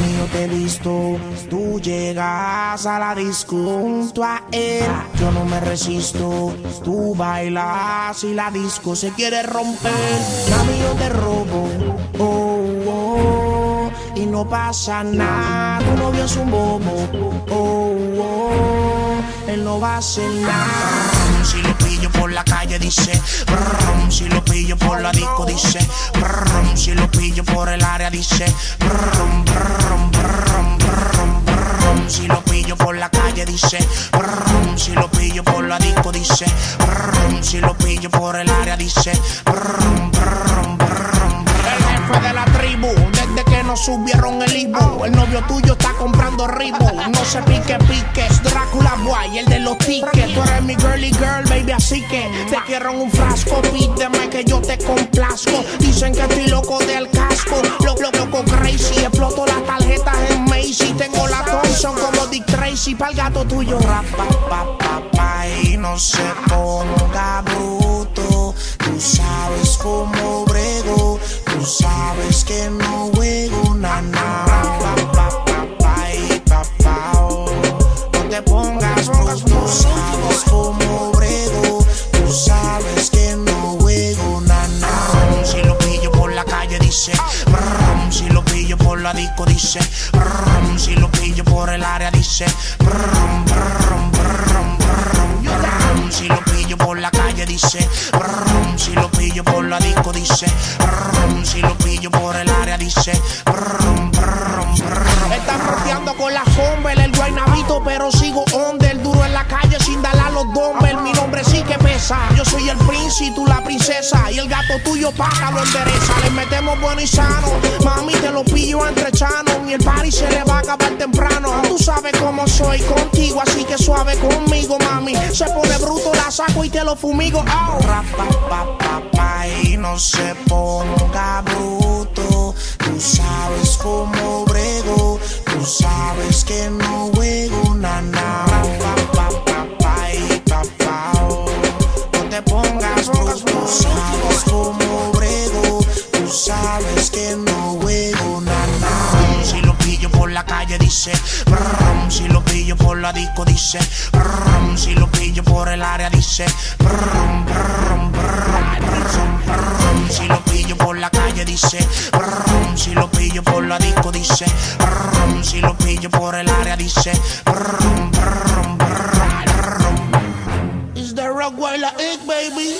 Yo te he visto, tú llegas a la disco junto a él. Yo no me resisto, tú bailas y la disco se quiere romper. Mami, yo te robo, oh, oh, y no pasa nada. Tu novio es un bobo, oh, oh, él va a hacer nada. Si lo pillo por la calle dice, brum, si lo pillo por la disco dice, brum, si lo pillo por el área dice, brum, brum, brum, brum, brum, si lo pillo por la calle dice, brum, si lo pillo por la disco dice, brum, si lo pillo por el área dice, brum, brum. Nos subieron el Ibu, el novio tuyo está comprando Ribu, no se pique pique, Drácula Boy, el de los tickets, tú eres mi girly girl, baby, así que te quiero en un frasco, pídeme que yo te complazco, dicen que estoy loco del casco, loco, loco, crazy, exploto las tarjetas en Macy, tengo la Thompson como Dick Tracy, pa'l gato tuyo, rap, pa, pa, pa, pa, y no se dice, brum, si lo pillo por la disco dice, brum, si lo pillo por el área dice, brum, brum, brum, brum, si lo pillo por la calle dice, brum, si lo pillo por la disco dice, brum, si lo pillo por el área dice, brum, brum, brum. Están rodeando con la sombra, el guaynabito, pero sigo under, duro en la calle sin darle a los dumbbells. Mi nombre sí que pesa. Yo soy el príncipe, tú la Y el gato tuyo paga lo endereza. Le metemos bueno y sano. Mami, te lo pillo entre chanos. Y el party se le va a acabar temprano. Tú sabes cómo soy contigo, así que suave conmigo, mami. Se pone bruto, la saco y te lo fumigo. Oh. Ra, pa, pa, pa, pa, y no se ponga bruto. Tú sabes cómo brego. Tú sabes que no dice, brum, si lo pillo por la disco dice, brum, si lo pillo por el área dice, brum, brum, brum, si lo pillo por la calle dice, brum, si lo pillo por la disco dice, brum, si lo pillo por el área dice, brum, brum, brum, brum. Is the rock la egg, baby?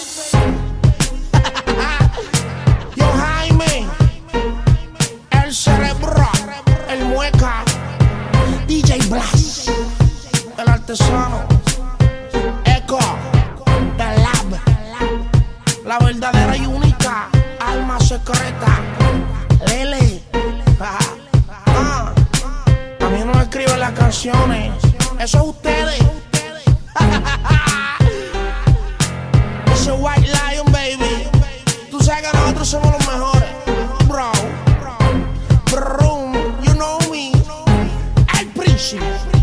El artesano, Echo, The Lab, la verdadera y única alma secreta, Lele. Ah, a mí no me escriben las canciones, eso es ustedes. She.